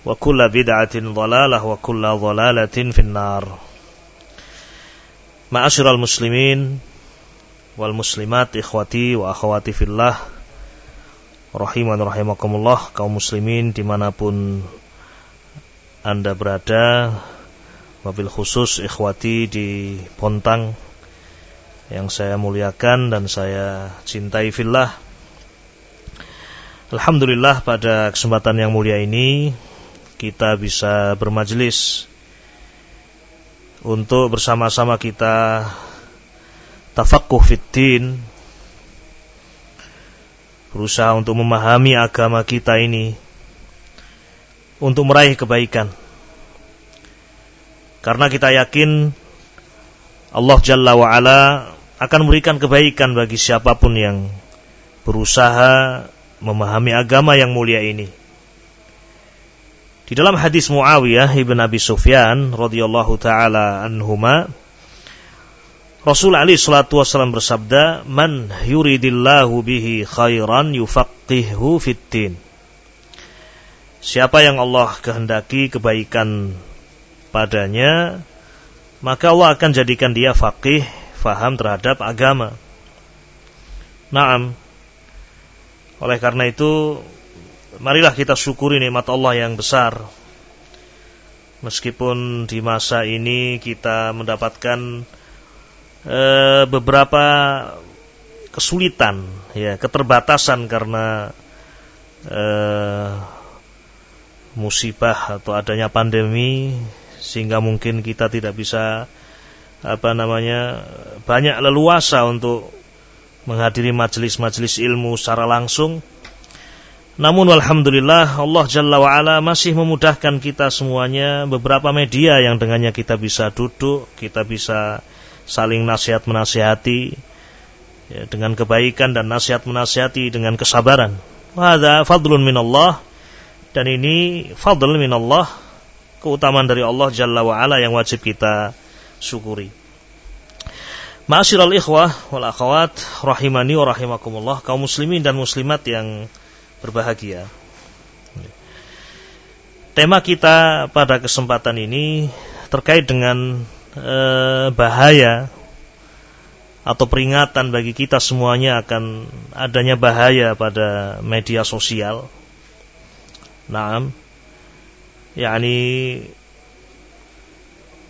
wa kulla bid'atin dhalalah wa kulla dhalalatin finnar. Ma'asyiral muslimin wal muslimat ikhwati wa akhwati fillah rahiman rahimakumullah kaum muslimin di mana pun anda berada mobil khusus ikhwati di Pontang yang saya muliakan dan saya cintai fillah. Alhamdulillah pada kesempatan yang mulia ini kita bisa bermajelis untuk bersama-sama kita tafaqquh fiddin berusaha untuk memahami agama kita ini untuk meraih kebaikan. Karena kita yakin Allah Jalla wa ala akan memberikan kebaikan bagi siapa pun yang berusaha memahami agama yang mulia ini di dalam hadis Muawiyah ibn Abi Sufyan radhiyallahu taala anhuma Rasul Ali salatu wasallam bersabda, "Man yuridillahu bihi khairan yufaqihu fiddin." Siapa yang Allah kehendaki kebaikan padanya, maka Allah akan jadikan dia faqih, faham terhadap agama. Naam. Oleh karena itu marilah kita syukuri nikmat Allah yang besar. Meskipun di masa ini kita mendapatkan e, beberapa kesulitan, ya, keterbatasan karena e, musibah atau adanya pandemi sehingga mungkin kita tidak bisa apa namanya banyak leluasa untuk menghadiri majelis-majelis ilmu secara langsung namun alhamdulillah Allah Jalla wa'ala masih memudahkan kita semuanya beberapa media yang dengannya kita bisa duduk, kita bisa saling nasihat menasihati ya, dengan kebaikan dan nasihat menasihati dengan kesabaran. Wahada fadlun minallah dan ini fadl minallah keutamaan dari Allah Jalla wa'ala yang wajib kita syukuri. Ma'asyiral ikhwah wal akhwat rahimani wa rahimakumullah kaum muslimin dan muslimat yang berbahagia. Tema kita pada kesempatan ini terkait dengan e, bahaya atau peringatan bagi kita semuanya akan adanya bahaya pada media sosial. Naam. yakni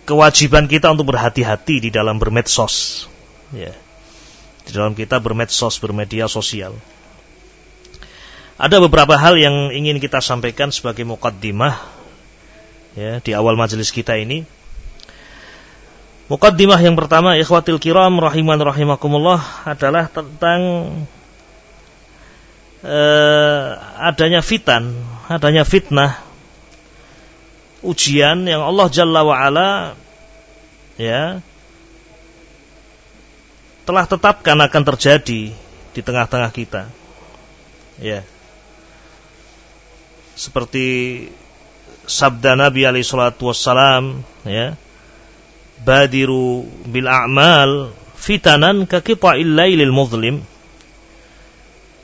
kewajiban kita untuk berhati-hati di dalam bermedsos. Ya. Di dalam kita bermedsos, bermedia sosial. Ada beberapa hal yang ingin kita sampaikan sebagai mukaddimah ya di awal majelis kita ini. Mukaddimah yang pertama ikhwatil kiram rahiman rahimakumullah adalah tentang eh, adanya fitan, adanya fitnah, ujian yang Allah Jalla wa ala ya telah tetapkan akan terjadi di tengah-tengah kita. Ya. Seperti sabda Nabi alaihi salatu wassalam ya. Badiru bil a'mal fitanan ka qita'il lailil muzlim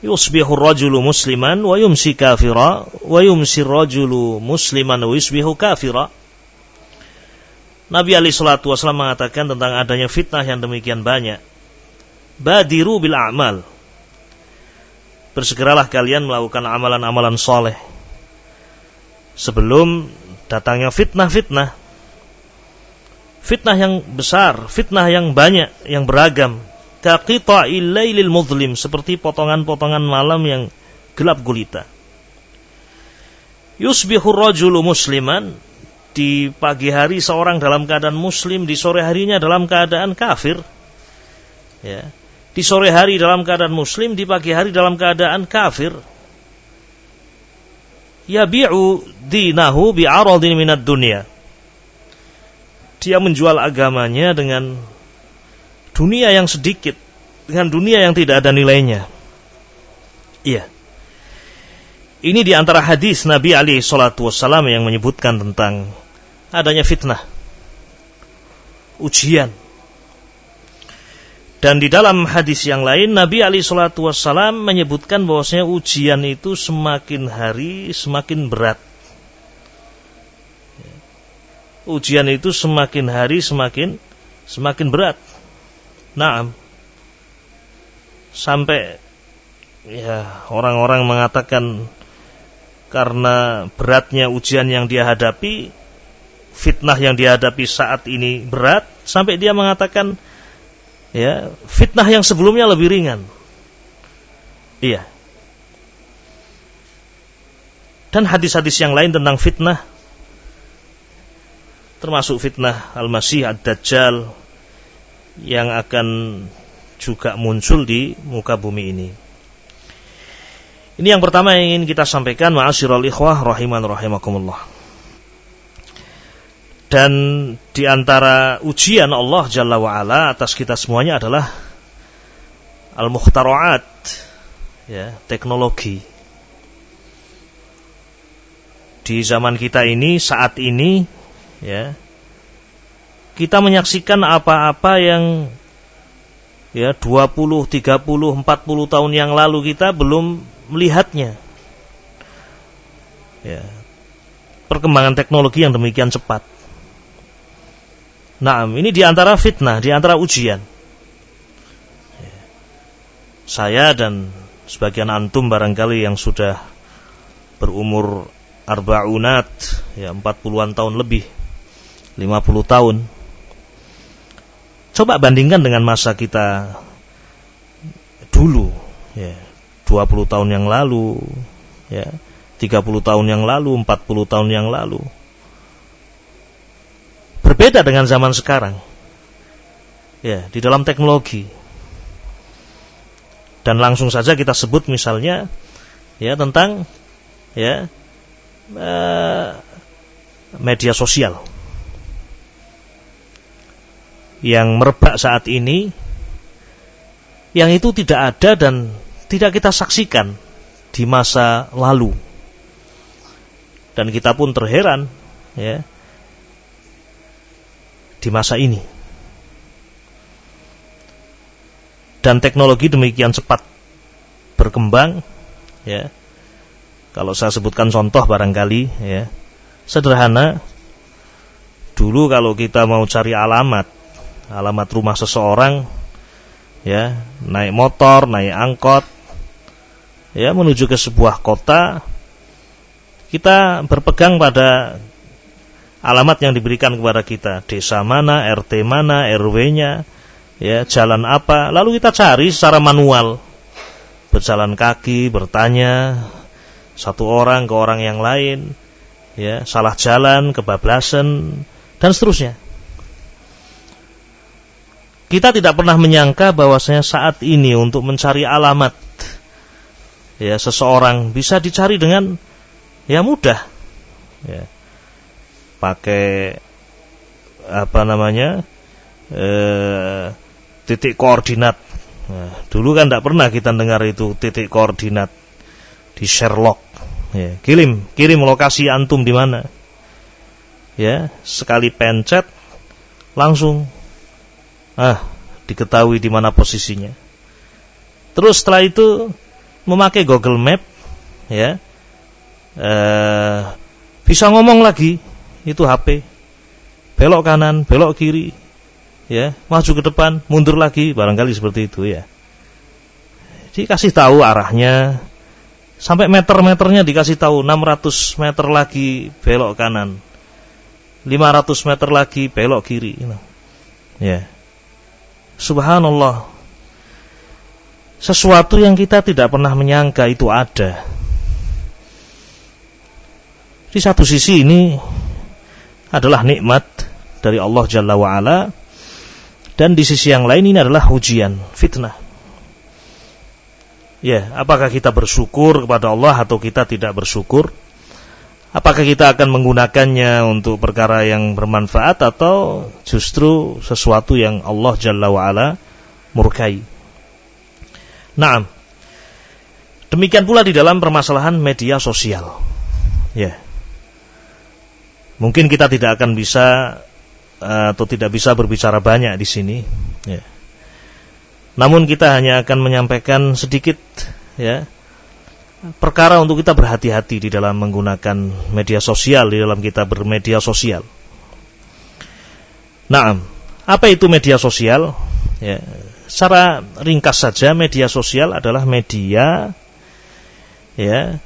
yusbihu rajulu musliman wa yumsi kafira wa yumsi rajulu musliman wa yusbihu kafira Nabi Ali Shallallahu Wasallam mengatakan tentang adanya fitnah yang demikian banyak. Badiru bil amal. Bersegeralah kalian melakukan amalan-amalan soleh. Sebelum datangnya fitnah-fitnah. Fitnah yang besar, fitnah yang banyak, yang beragam, muzlim seperti potongan-potongan malam yang gelap gulita. Yusbihu rajulu musliman di pagi hari seorang dalam keadaan muslim, di sore harinya dalam keadaan kafir. Ya. Di sore hari dalam keadaan muslim, di pagi hari dalam keadaan kafir. Yabi'u dinahu bi'aradin minad dunia. Dia menjual agamanya dengan dunia yang sedikit dengan dunia yang tidak ada nilainya. Iya. Ini di antara hadis Nabi Ali Shallallahu Wasallam yang menyebutkan tentang adanya fitnah, ujian. Dan di dalam hadis yang lain Nabi Ali Shallallahu Wasallam menyebutkan bahwasanya ujian itu semakin hari semakin berat. Ujian itu semakin hari semakin semakin berat. Naam. Sampai ya orang-orang mengatakan karena beratnya ujian yang dia hadapi, fitnah yang dihadapi saat ini berat sampai dia mengatakan ya, fitnah yang sebelumnya lebih ringan. Iya. Dan hadis-hadis yang lain tentang fitnah termasuk fitnah Al-Masih Ad-Dajjal yang akan juga muncul di muka bumi ini. Ini yang pertama yang ingin kita sampaikan ma'asyiral ikhwah rahiman rahimakumullah. Dan di antara ujian Allah Jalla wa ala atas kita semuanya adalah al-mukhtara'at ya, teknologi. Di zaman kita ini saat ini ya kita menyaksikan apa-apa yang ya 20, 30, 40 tahun yang lalu kita belum melihatnya. Ya. Perkembangan teknologi yang demikian cepat. Nah, ini di antara fitnah, di antara ujian. Ya. Saya dan sebagian antum barangkali yang sudah berumur arbaunat, ya 40-an tahun lebih, 50 tahun, Coba bandingkan dengan masa kita dulu, ya, 20 tahun yang lalu, ya, 30 tahun yang lalu, 40 tahun yang lalu. Berbeda dengan zaman sekarang. Ya, di dalam teknologi. Dan langsung saja kita sebut misalnya ya tentang ya uh, media sosial yang merebak saat ini yang itu tidak ada dan tidak kita saksikan di masa lalu. Dan kita pun terheran ya di masa ini. Dan teknologi demikian cepat berkembang ya. Kalau saya sebutkan contoh barangkali ya. Sederhana dulu kalau kita mau cari alamat alamat rumah seseorang ya naik motor naik angkot ya menuju ke sebuah kota kita berpegang pada alamat yang diberikan kepada kita. Desa mana RT mana RW-nya ya jalan apa. Lalu kita cari secara manual. Berjalan kaki bertanya satu orang ke orang yang lain ya salah jalan kebablasan dan seterusnya. Kita tidak pernah menyangka bahwasanya saat ini untuk mencari alamat ya seseorang bisa dicari dengan ya mudah ya pakai apa namanya eh, titik koordinat. Nah, dulu kan tidak pernah kita dengar itu titik koordinat di Sherlock. Ya, kirim kirim lokasi antum di mana. Ya sekali pencet langsung ah diketahui di mana posisinya. Terus setelah itu memakai Google Map ya eh, bisa ngomong lagi itu HP belok kanan belok kiri ya. Maju ke depan mundur lagi barangkali seperti itu ya. Dikasih tahu arahnya. Sampai meter-meternya dikasih tahu 600 meter lagi belok kanan. 500 meter lagi belok kiri ya. Subhanallah. Sesuatu yang kita tidak pernah menyangka itu ada. Di satu sisi ini adalah nikmat dari Allah Jalla wa'ala dan di sisi yang lain ini adalah ujian, fitnah. Ya, apakah kita bersyukur kepada Allah atau kita tidak bersyukur? Apakah kita akan menggunakannya untuk perkara yang bermanfaat atau justru sesuatu yang Allah Jalla wa'ala murkai? Nah, demikian pula di dalam permasalahan media sosial. Ya. Mungkin kita tidak akan bisa eh, atau tidak bisa berbicara banyak di sini. Ya. Namun kita hanya akan menyampaikan sedikit ya perkara untuk kita berhati-hati di dalam menggunakan media sosial di dalam kita bermedia sosial. Nah, apa itu media sosial? Ya, secara ringkas saja media sosial adalah media ya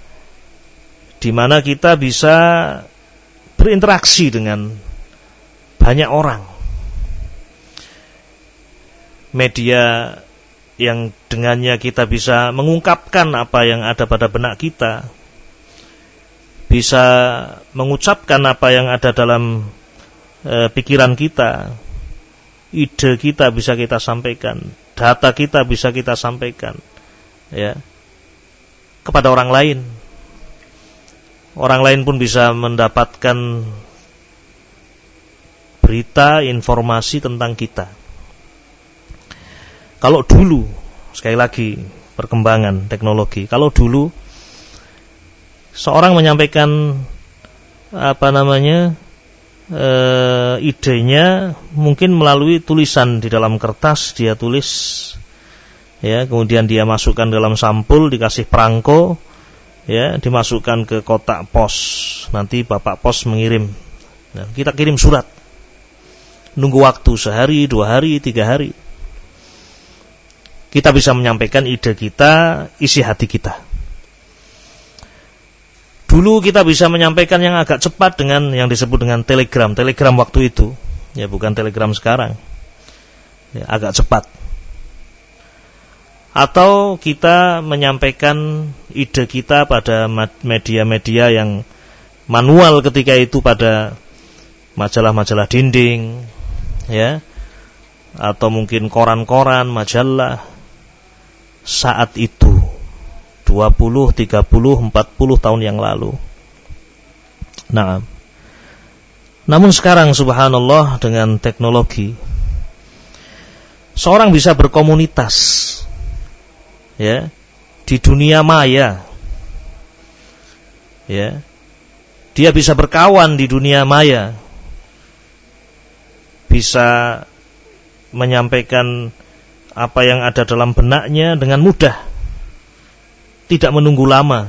di mana kita bisa berinteraksi dengan banyak orang. Media yang dengannya kita bisa mengungkapkan apa yang ada pada benak kita, bisa mengucapkan apa yang ada dalam e, pikiran kita, ide kita bisa kita sampaikan, data kita bisa kita sampaikan, ya, kepada orang lain. Orang lain pun bisa mendapatkan berita, informasi tentang kita. Kalau dulu, sekali lagi perkembangan teknologi, kalau dulu seorang menyampaikan apa namanya e, idenya mungkin melalui tulisan di dalam kertas dia tulis ya kemudian dia masukkan dalam sampul dikasih perangko ya dimasukkan ke kotak pos nanti bapak pos mengirim nah, kita kirim surat nunggu waktu sehari dua hari tiga hari kita bisa menyampaikan ide kita isi hati kita Dulu kita bisa menyampaikan yang agak cepat dengan yang disebut dengan telegram. Telegram waktu itu, ya bukan telegram sekarang. Ya, agak cepat. Atau kita menyampaikan ide kita pada media-media yang manual ketika itu pada majalah-majalah dinding, ya, atau mungkin koran-koran, majalah. Saat itu 20, 30, 40 tahun yang lalu. Nah, namun sekarang subhanallah dengan teknologi seorang bisa berkomunitas ya di dunia maya. Ya. Dia bisa berkawan di dunia maya. Bisa menyampaikan apa yang ada dalam benaknya dengan mudah tidak menunggu lama.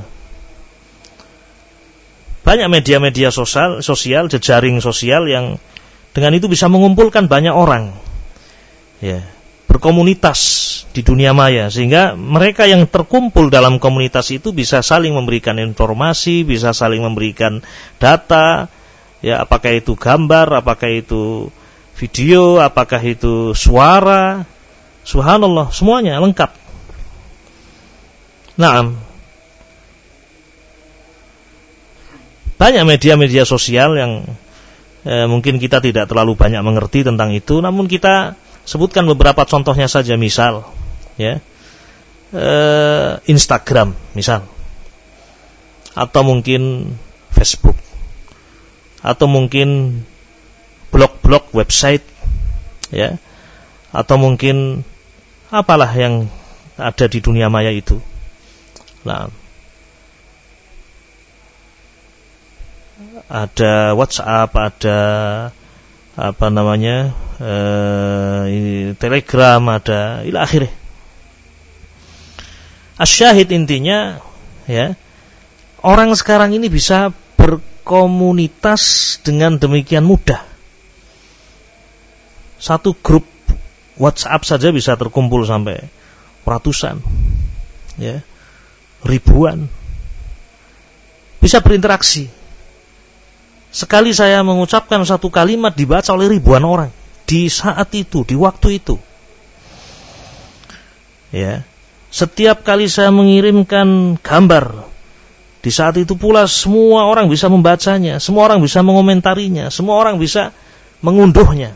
Banyak media-media sosial, sosial, jejaring sosial yang dengan itu bisa mengumpulkan banyak orang. Ya, berkomunitas di dunia maya sehingga mereka yang terkumpul dalam komunitas itu bisa saling memberikan informasi, bisa saling memberikan data, ya apakah itu gambar, apakah itu video, apakah itu suara, subhanallah, semuanya lengkap. Nah, banyak media-media sosial yang eh, mungkin kita tidak terlalu banyak mengerti tentang itu, namun kita sebutkan beberapa contohnya saja. Misal, ya, uh, Instagram misal atau mungkin Facebook atau mungkin blog-blog website ya atau mungkin apalah yang ada di dunia maya itu. Nah, ada WhatsApp, ada apa namanya ini Telegram, ada ila akhirnya. Asyahid intinya ya orang sekarang ini bisa berkomunitas dengan demikian mudah. Satu grup WhatsApp saja bisa terkumpul sampai ratusan, ya, ribuan. Bisa berinteraksi Sekali saya mengucapkan satu kalimat dibaca oleh ribuan orang di saat itu, di waktu itu. Ya. Setiap kali saya mengirimkan gambar, di saat itu pula semua orang bisa membacanya, semua orang bisa mengomentarinya, semua orang bisa mengunduhnya.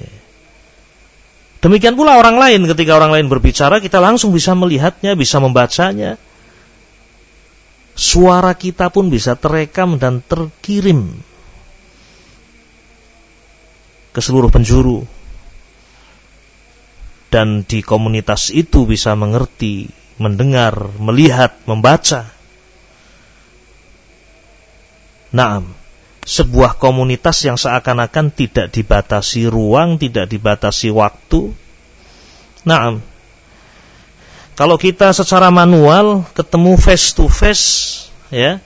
Ya. Demikian pula orang lain ketika orang lain berbicara kita langsung bisa melihatnya, bisa membacanya, suara kita pun bisa terekam dan terkirim ke seluruh penjuru. Dan di komunitas itu bisa mengerti, mendengar, melihat, membaca. Naam, sebuah komunitas yang seakan-akan tidak dibatasi ruang, tidak dibatasi waktu. Naam, kalau kita secara manual ketemu face to face, ya,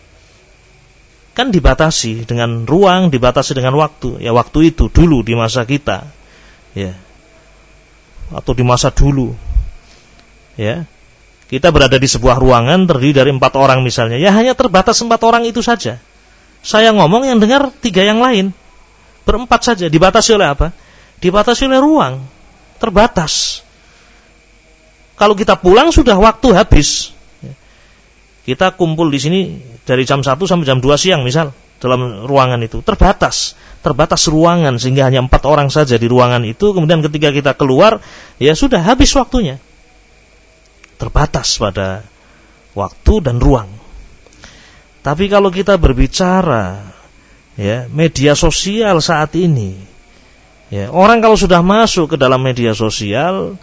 kan dibatasi dengan ruang, dibatasi dengan waktu. Ya waktu itu dulu di masa kita, ya, atau di masa dulu, ya. Kita berada di sebuah ruangan terdiri dari empat orang misalnya, ya hanya terbatas empat orang itu saja. Saya ngomong yang dengar tiga yang lain, berempat saja. Dibatasi oleh apa? Dibatasi oleh ruang, terbatas. Kalau kita pulang sudah waktu habis. Kita kumpul di sini dari jam 1 sampai jam 2 siang misal dalam ruangan itu terbatas, terbatas ruangan sehingga hanya empat orang saja di ruangan itu. Kemudian ketika kita keluar, ya sudah habis waktunya. Terbatas pada waktu dan ruang. Tapi kalau kita berbicara ya media sosial saat ini, ya orang kalau sudah masuk ke dalam media sosial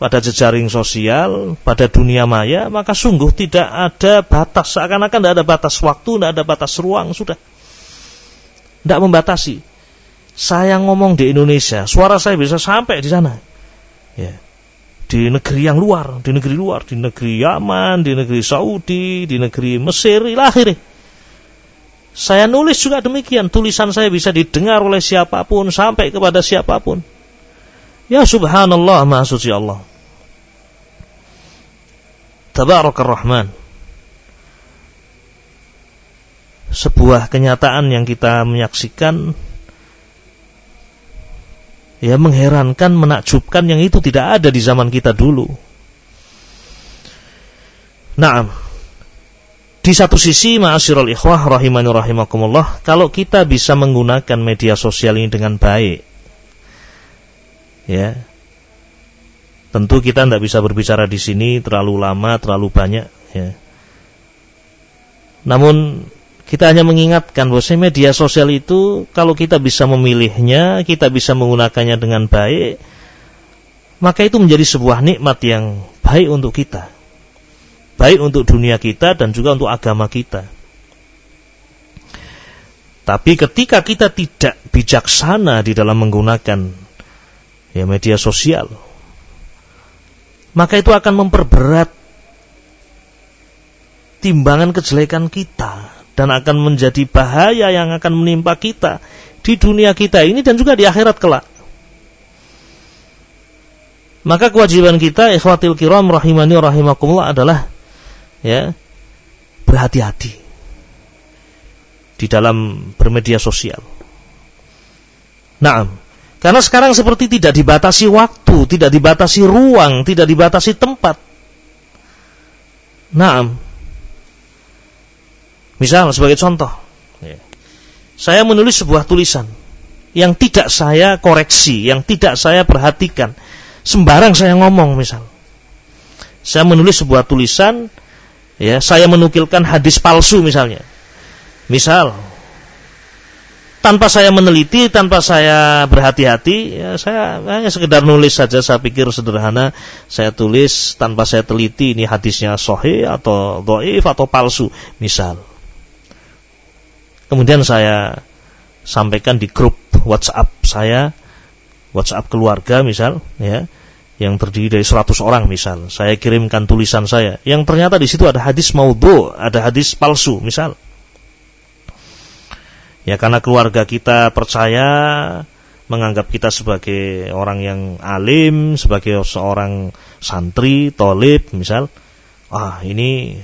pada jejaring sosial, pada dunia maya, maka sungguh tidak ada batas. Seakan-akan tidak ada batas waktu, tidak ada batas ruang, sudah. Tidak membatasi. Saya ngomong di Indonesia, suara saya bisa sampai di sana. Ya. Di negeri yang luar, di negeri luar, di negeri Yaman, di negeri Saudi, di negeri Mesir, akhirnya. Saya nulis juga demikian, tulisan saya bisa didengar oleh siapa pun, sampai kepada siapa pun. Ya subhanallah, maha suci Allah. Tabarakar Rahman. Sebuah kenyataan yang kita menyaksikan ya mengherankan, menakjubkan yang itu tidak ada di zaman kita dulu. Nah, di satu sisi ma'asyiral ikhwah rahimani rahimakumullah, kalau kita bisa menggunakan media sosial ini dengan baik, ya, Tentu kita tidak bisa berbicara di sini terlalu lama, terlalu banyak. Ya. Namun kita hanya mengingatkan bahwa media sosial itu kalau kita bisa memilihnya, kita bisa menggunakannya dengan baik, maka itu menjadi sebuah nikmat yang baik untuk kita. Baik untuk dunia kita dan juga untuk agama kita. Tapi ketika kita tidak bijaksana di dalam menggunakan ya media sosial, maka itu akan memperberat timbangan kejelekan kita dan akan menjadi bahaya yang akan menimpa kita di dunia kita ini dan juga di akhirat kelak. Maka kewajiban kita ikhwatil kiram rahimani rahimakumullah adalah ya berhati-hati di dalam bermedia sosial. Naam. Karena sekarang seperti tidak dibatasi waktu, tidak dibatasi ruang, tidak dibatasi tempat. Nah, misal sebagai contoh, ya. saya menulis sebuah tulisan yang tidak saya koreksi, yang tidak saya perhatikan, sembarang saya ngomong misal. Saya menulis sebuah tulisan, ya, saya menukilkan hadis palsu misalnya. Misal, tanpa saya meneliti, tanpa saya berhati-hati, ya saya hanya sekedar nulis saja. Saya pikir sederhana, saya tulis tanpa saya teliti ini hadisnya sahih atau doif atau palsu, misal. Kemudian saya sampaikan di grup WhatsApp saya, WhatsApp keluarga misal, ya, yang terdiri dari 100 orang misal. Saya kirimkan tulisan saya, yang ternyata di situ ada hadis maudhu, ada hadis palsu, misal. Ya karena keluarga kita percaya menganggap kita sebagai orang yang alim, sebagai seorang santri, tolib, misal. Ah, ini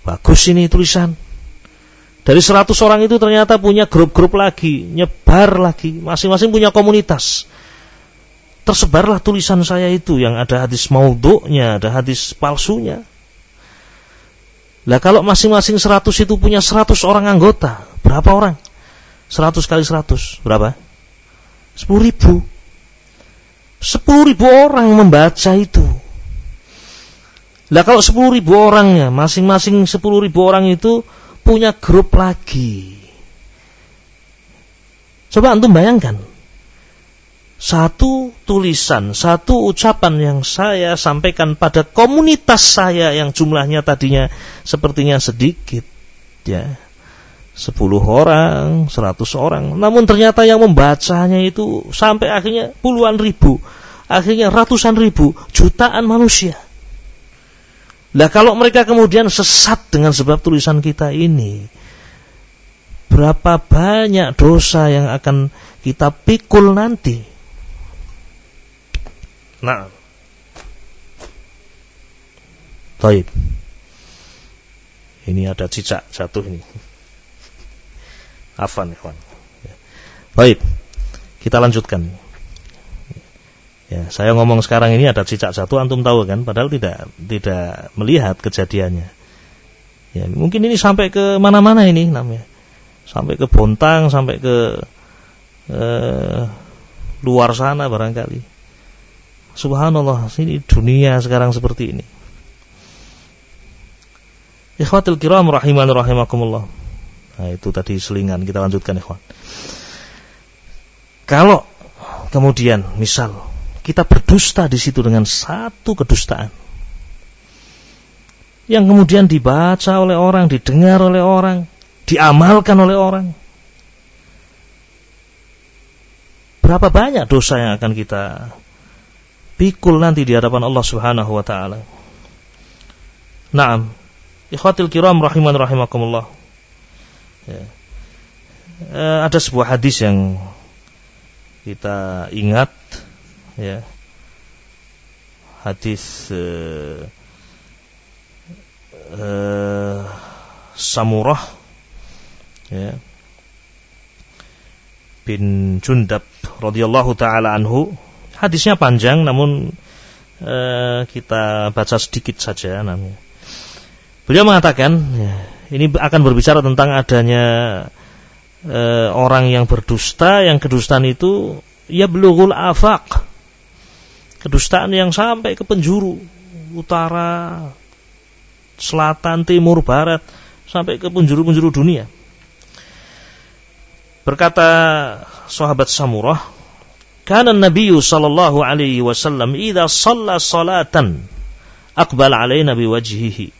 bagus ini tulisan. Dari 100 orang itu ternyata punya grup-grup lagi, nyebar lagi, masing-masing punya komunitas. Tersebarlah tulisan saya itu yang ada hadis maudhu'nya, ada hadis palsunya. Lah kalau masing-masing 100 itu punya 100 orang anggota, berapa orang? 100 kali 100 berapa? 10 ribu. 10 ribu orang membaca itu. Lah kalau 10 ribu orangnya Masing-masing 10 ribu orang itu Punya grup lagi. Coba antum bayangkan. Satu tulisan Satu ucapan yang saya sampaikan Pada komunitas saya Yang jumlahnya tadinya Sepertinya sedikit Ya sepuluh orang, seratus orang. Namun ternyata yang membacanya itu sampai akhirnya puluhan ribu. Akhirnya ratusan ribu, jutaan manusia. Nah kalau mereka kemudian sesat dengan sebab tulisan kita ini. Berapa banyak dosa yang akan kita pikul nanti. Nah. Taib. Ini ada cicak jatuh ini. Afan, ikhwan. Baik, kita lanjutkan. Ya, saya ngomong sekarang ini ada cicak satu, antum tahu kan? Padahal tidak tidak melihat kejadiannya. Ya, mungkin ini sampai ke mana-mana ini namanya. Sampai ke Bontang, sampai ke eh, luar sana barangkali. Subhanallah, ini dunia sekarang seperti ini. Ikhwatul kiram rahiman rahimakumullah. Nah, itu tadi selingan. Kita lanjutkan ikhwan. Kalau kemudian misal kita berdusta di situ dengan satu kedustaan yang kemudian dibaca oleh orang, didengar oleh orang, diamalkan oleh orang. Berapa banyak dosa yang akan kita pikul nanti di hadapan Allah Subhanahu wa taala. Naam. Ikhwatil kiram rahiman rahimakumullah ya. e, ada sebuah hadis yang kita ingat ya. Hadis e, e, Samurah ya. Bin Jundab radhiyallahu taala anhu. Hadisnya panjang namun e, kita baca sedikit saja namanya. Beliau mengatakan ya, ini akan berbicara tentang adanya e, orang yang berdusta, yang kedustaan itu ya belugul afak. Kedustaan yang sampai ke penjuru utara, selatan, timur, barat, sampai ke penjuru-penjuru dunia. Berkata sahabat Samurah, "Kana Nabi sallallahu alaihi wasallam idza shalla salatan aqbala alaina biwajhihi."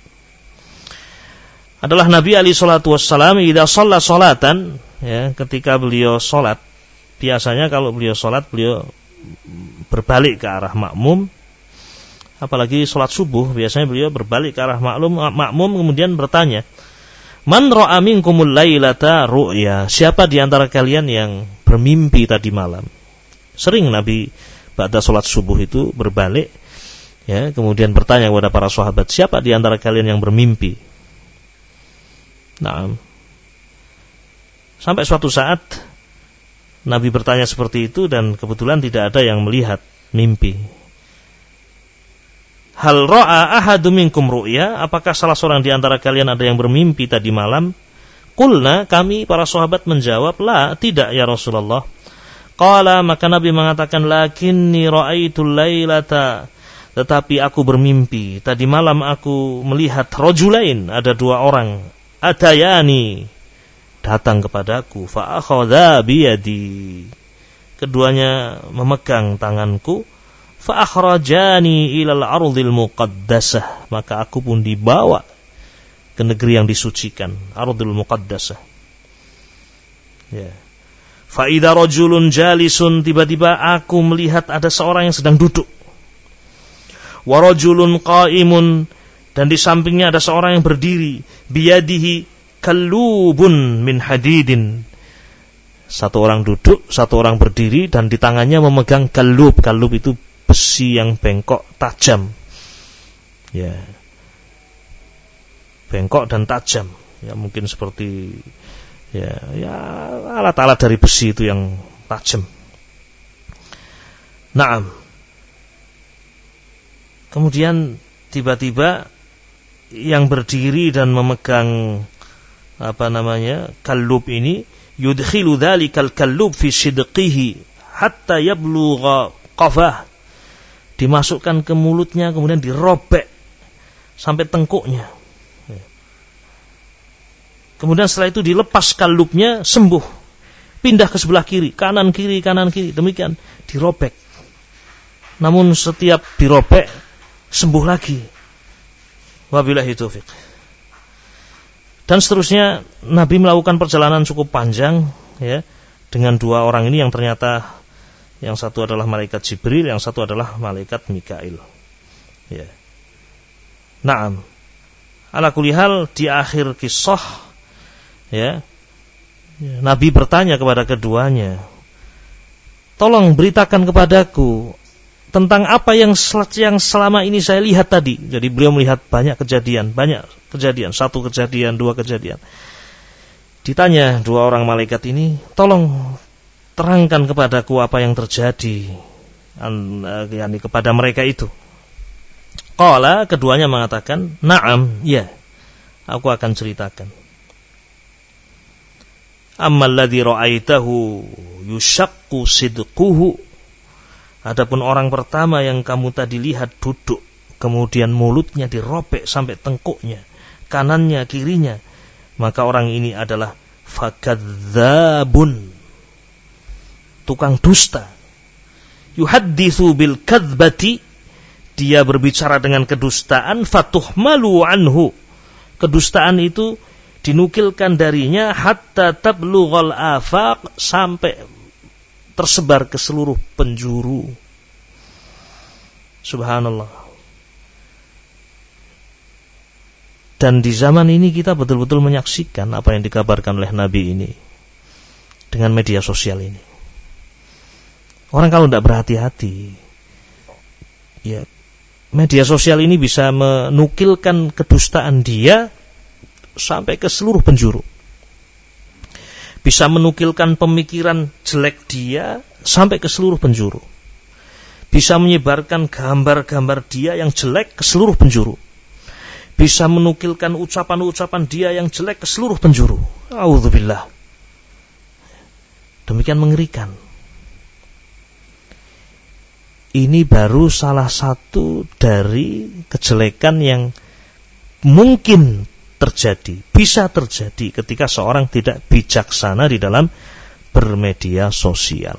Adalah Nabi Ali Shallallahu Wasallam idza shalla salatan ya ketika beliau sholat. Biasanya kalau beliau sholat beliau berbalik ke arah makmum. Apalagi sholat subuh biasanya beliau berbalik ke arah makmum makmum kemudian bertanya Man ra'a minkumul lailata ru'ya? Siapa di antara kalian yang bermimpi tadi malam? Sering Nabi pada sholat subuh itu berbalik ya kemudian bertanya kepada para sahabat siapa di antara kalian yang bermimpi Nah, sampai suatu saat Nabi bertanya seperti itu dan kebetulan tidak ada yang melihat mimpi. Hal ro'a ahadu minkum ru'ya, apakah salah seorang di antara kalian ada yang bermimpi tadi malam? Kulna kami para sahabat menjawab, la tidak ya Rasulullah. Qala maka Nabi mengatakan lakinni ra'aitul lailata tetapi aku bermimpi tadi malam aku melihat rajulain ada dua orang atayani. Datang kepadaku. Fa akhadha biyadi. Keduanya memegang tanganku. Fa akhrajani ilal ardil muqaddasah. Maka aku pun dibawa ke negeri yang disucikan. Ardil muqaddasah. Ya. Fa idza rajulun jalisun tiba-tiba aku melihat ada seorang yang sedang duduk. Wa rajulun qaimun dan di sampingnya ada seorang yang berdiri biyadihi kalubun min hadidin satu orang duduk, satu orang berdiri dan di tangannya memegang kalub. Kalub itu besi yang bengkok tajam. Ya. Bengkok dan tajam. Ya mungkin seperti ya ya alat-alat dari besi itu yang tajam. Naam. Kemudian tiba-tiba yang berdiri dan memegang apa namanya kalub ini yudkhilu dhalikal kallub fi sidqihi hatta yablugha qafah. Dimasukkan ke mulutnya kemudian dirobek sampai tengkuknya. Kemudian setelah itu dilepas kalubnya sembuh. Pindah ke sebelah kiri kanan kiri kanan kiri. Demikian dirobek. Namun setiap dirobek sembuh lagi wabillahi taufiq dan seterusnya Nabi melakukan perjalanan cukup panjang ya dengan dua orang ini yang ternyata yang satu adalah malaikat Jibril, yang satu adalah malaikat Mikail. Ya. Naam. Ala kulihal di akhir kisah ya Nabi bertanya kepada keduanya, "Tolong beritakan kepadaku tentang apa yang yang selama ini saya lihat tadi. Jadi beliau melihat banyak kejadian, banyak kejadian, satu kejadian, dua kejadian. Ditanya dua orang malaikat ini, tolong terangkan kepadaku apa yang terjadi eh, yakni kepada mereka itu. Qala keduanya mengatakan, "Na'am, ya. Aku akan ceritakan." Amma alladhi ra'aitahu yushaqqu sidquhu Adapun orang pertama yang kamu tadi lihat duduk, kemudian mulutnya dirobek sampai tengkuknya, kanannya, kirinya, maka orang ini adalah fakadzabun, tukang dusta. Yuhaddithu bil kadzbati, dia berbicara dengan kedustaan, fatuh malu anhu. Kedustaan itu dinukilkan darinya hatta tablughal afaq sampai tersebar ke seluruh penjuru. Subhanallah. Dan di zaman ini kita betul-betul menyaksikan apa yang dikabarkan oleh Nabi ini dengan media sosial ini. Orang kalau tidak berhati-hati, ya media sosial ini bisa menukilkan kedustaan dia sampai ke seluruh penjuru bisa menukilkan pemikiran jelek dia sampai ke seluruh penjuru. Bisa menyebarkan gambar-gambar dia yang jelek ke seluruh penjuru. Bisa menukilkan ucapan-ucapan dia yang jelek ke seluruh penjuru. Auzubillah. Demikian mengerikan. Ini baru salah satu dari kejelekan yang mungkin terjadi, bisa terjadi ketika seorang tidak bijaksana di dalam bermedia sosial.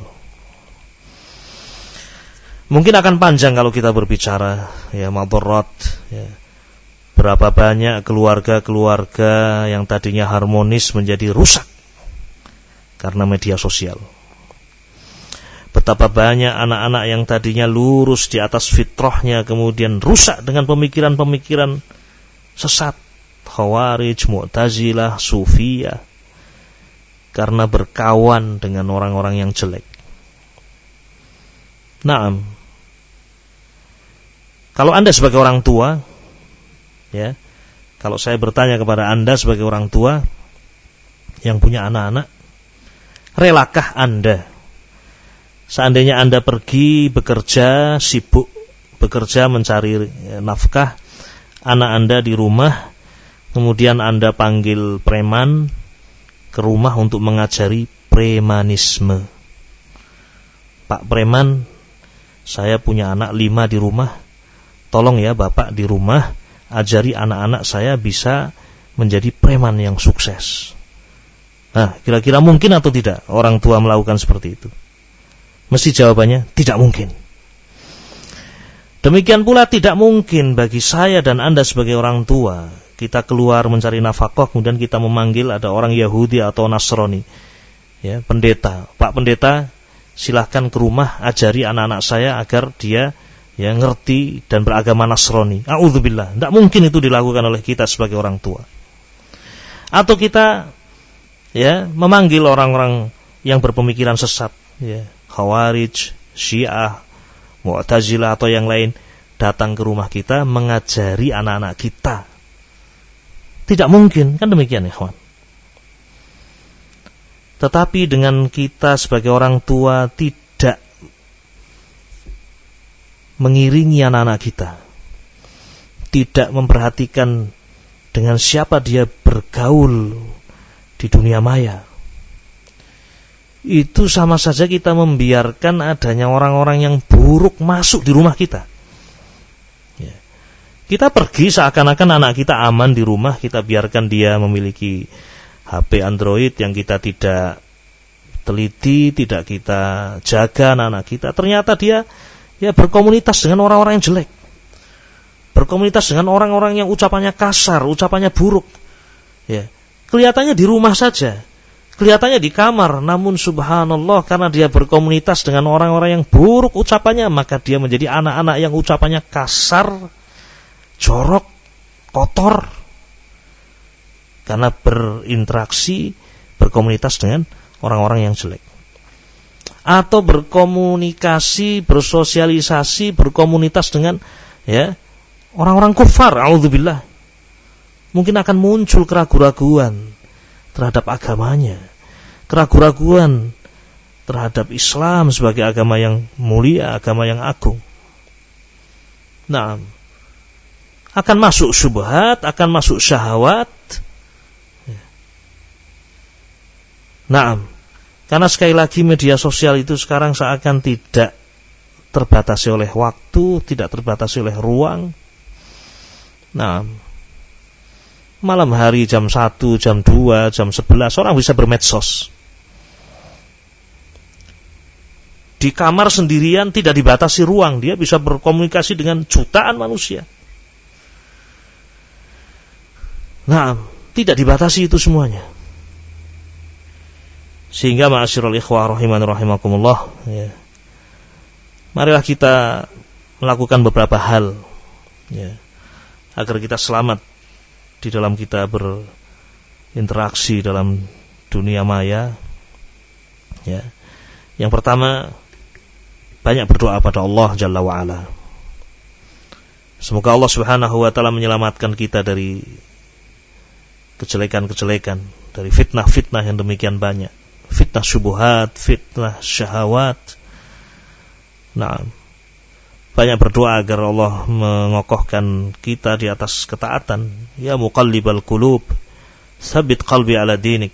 Mungkin akan panjang kalau kita berbicara ya madharat ya. Berapa banyak keluarga-keluarga yang tadinya harmonis menjadi rusak karena media sosial. Betapa banyak anak-anak yang tadinya lurus di atas fitrahnya kemudian rusak dengan pemikiran-pemikiran sesat Khawarij, Mu'tazilah, Sufiyah karena berkawan dengan orang-orang yang jelek. Naam. Kalau Anda sebagai orang tua, ya, kalau saya bertanya kepada Anda sebagai orang tua yang punya anak-anak, relakah Anda seandainya Anda pergi bekerja, sibuk bekerja mencari nafkah, anak Anda di rumah kemudian Anda panggil preman ke rumah untuk mengajari premanisme. Pak Preman, saya punya anak lima di rumah, tolong ya Bapak di rumah, ajari anak-anak saya bisa menjadi preman yang sukses. Nah, kira-kira mungkin atau tidak orang tua melakukan seperti itu? Mesti jawabannya tidak mungkin. Demikian pula tidak mungkin bagi saya dan Anda sebagai orang tua kita keluar mencari nafkah kemudian kita memanggil ada orang Yahudi atau Nasrani ya pendeta Pak pendeta silahkan ke rumah ajari anak-anak saya agar dia ya ngerti dan beragama Nasrani. Auzubillah. Tidak mungkin itu dilakukan oleh kita sebagai orang tua. Atau kita ya memanggil orang-orang yang berpemikiran sesat ya, Khawarij, Syiah, Mu'tazilah atau yang lain datang ke rumah kita mengajari anak-anak kita. Tidak mungkin, kan demikian ya, kawan. Tetapi dengan kita sebagai orang tua tidak mengiringi anak-anak kita, tidak memperhatikan dengan siapa dia bergaul di dunia maya, itu sama saja kita membiarkan adanya orang-orang yang buruk masuk di rumah kita. Kita pergi seakan-akan anak kita aman di rumah, kita biarkan dia memiliki HP Android yang kita tidak teliti, tidak kita jaga anak-anak kita, ternyata dia ya berkomunitas dengan orang-orang yang jelek. Berkomunitas dengan orang-orang yang ucapannya kasar, ucapannya buruk. Ya. Kelihatannya di rumah saja. Kelihatannya di kamar, namun subhanallah karena dia berkomunitas dengan orang-orang yang buruk ucapannya, maka dia menjadi anak-anak yang ucapannya kasar, jorok, kotor, karena berinteraksi, berkomunitas dengan orang-orang yang jelek. Atau berkomunikasi, bersosialisasi, berkomunitas dengan ya orang-orang kufar, auzubillah. Mungkin akan muncul keraguan-raguan terhadap agamanya, keraguan-raguan terhadap Islam sebagai agama yang mulia, agama yang agung. Nah, akan masuk syubhat, akan masuk syahwat, Nah, karena sekali lagi media sosial itu sekarang seakan tidak terbatasi oleh waktu, tidak terbatasi oleh ruang. Nah, malam hari jam 1, jam 2, jam 11 orang bisa bermedsos. Di kamar sendirian tidak dibatasi ruang, dia bisa berkomunikasi dengan jutaan manusia. Nah, tidak dibatasi itu semuanya. Sehingga ma'asyiral ikhwah rahiman rahimakumullah ya. Marilah kita melakukan beberapa hal ya, agar kita selamat di dalam kita berinteraksi dalam dunia maya. Ya. Yang pertama banyak berdoa pada Allah Jalla wa ala. Semoga Allah Subhanahu wa taala menyelamatkan kita dari kejelekan-kejelekan, dari fitnah-fitnah yang demikian banyak fitnah syubuhat, fitnah syahwat. Nah, banyak berdoa agar Allah mengokohkan kita di atas ketaatan. Ya muqallibal qulub, sabit qalbi ala dinik.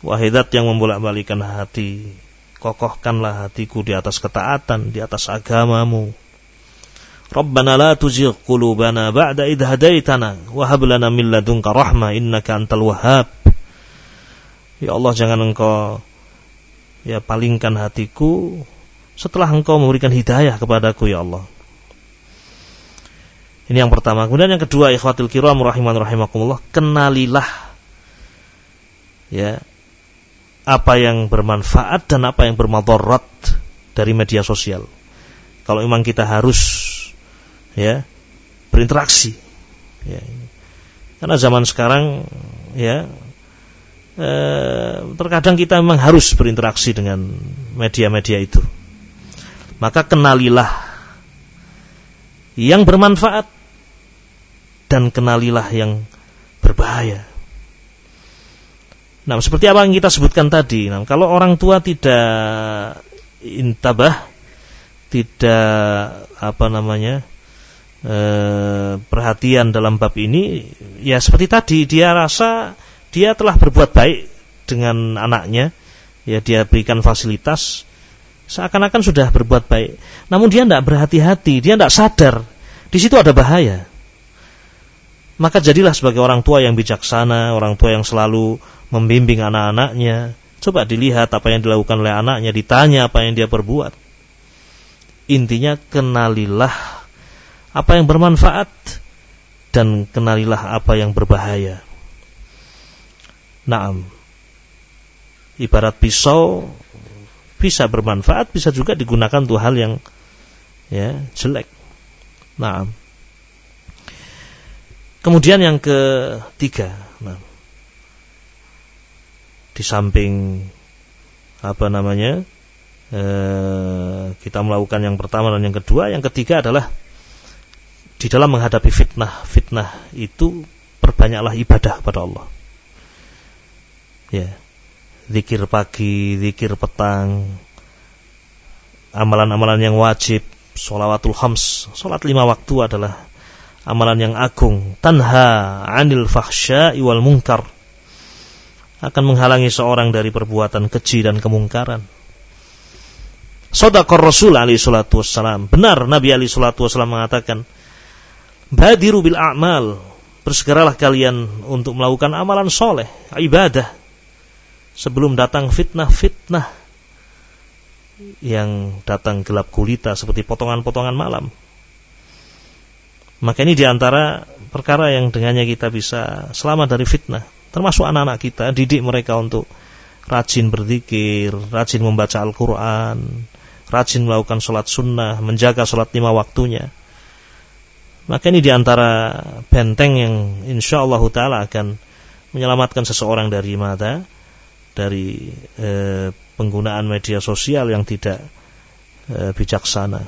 Wahidat yang membolak-balikan hati, kokohkanlah hatiku di atas ketaatan, di atas agamamu. Rabbana la tuzigh qulubana ba'da idh hadaitana wa hab lana min ladunka rahmah innaka antal wahhab. Ya Allah jangan engkau ya palingkan hatiku setelah engkau memberikan hidayah kepadaku ya Allah. Ini yang pertama. Kemudian yang kedua ikhwatul kiram rahiman rahimakumullah, kenalilah ya apa yang bermanfaat dan apa yang bermadarat dari media sosial. Kalau memang kita harus ya berinteraksi ya. Karena zaman sekarang ya Eh, terkadang kita memang harus berinteraksi dengan media-media itu. Maka kenalilah yang bermanfaat dan kenalilah yang berbahaya. Nah, seperti apa yang kita sebutkan tadi, nah, kalau orang tua tidak intabah, tidak apa namanya, eh, perhatian dalam bab ini, ya seperti tadi dia rasa dia telah berbuat baik dengan anaknya, ya dia berikan fasilitas, Seakan-akan sudah berbuat baik. Namun dia tidak berhati-hati, dia tidak sadar. Di situ ada bahaya. Maka jadilah sebagai orang tua yang bijaksana, orang tua yang selalu membimbing anak-anaknya. Coba dilihat apa yang dilakukan oleh anaknya, ditanya apa yang dia perbuat. Intinya kenalilah apa yang bermanfaat dan kenalilah apa yang berbahaya. Naam. Ibarat pisau bisa bermanfaat, bisa juga digunakan untuk hal yang ya jelek. Naam. Kemudian yang ketiga, nah, di samping apa namanya eh, kita melakukan yang pertama dan yang kedua, yang ketiga adalah di dalam menghadapi fitnah, fitnah itu perbanyaklah ibadah kepada Allah. Ya, zikir pagi, zikir petang, amalan-amalan yang wajib, sholawatul khams, sholat lima waktu adalah amalan yang agung tanha anil fahsya wal munkar akan menghalangi seorang dari perbuatan keji dan kemungkaran. Sodakor Rasul alaihi salatu wassalam. Benar Nabi alaihi salatu wassalam mengatakan, Badiru bil a'mal. Bersegeralah kalian untuk melakukan amalan soleh, ibadah. Sebelum datang fitnah-fitnah yang datang gelap gulita seperti potongan-potongan malam. Maka ini di antara perkara yang dengannya kita bisa selamat dari fitnah. Termasuk anak-anak kita, didik mereka untuk rajin berzikir, rajin membaca Al-Quran, rajin melakukan sholat sunnah, menjaga sholat lima waktunya. Maka ini di antara benteng yang insya Allah Ta'ala akan menyelamatkan seseorang dari mata, dari eh, penggunaan media sosial yang tidak eh, bijaksana.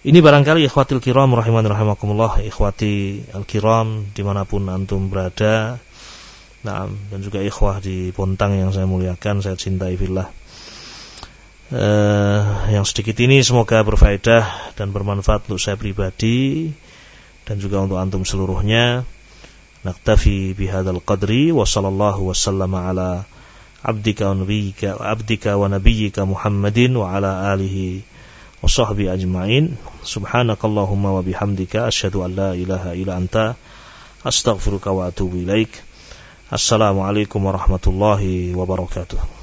Ini barangkali ikhwatil kiram rahiman rahimakumullah ikhwati al-kiram di mana pun antum berada nah, dan juga ikhwah di Pontang yang saya muliakan saya cintai fillah Eh, yang sedikit ini semoga berfaedah dan bermanfaat untuk saya pribadi dan juga untuk antum seluruhnya. Naktafi bihadzal qadri wa sallallahu wasallama ala abdika wa nabiyyika abdika wa nabiyyika Muhammadin wa ala alihi wa sahbi ajmain. Subhanakallahumma wa bihamdika asyhadu an la ilaha illa anta astaghfiruka wa atubu ilaik. Assalamualaikum warahmatullahi wabarakatuh.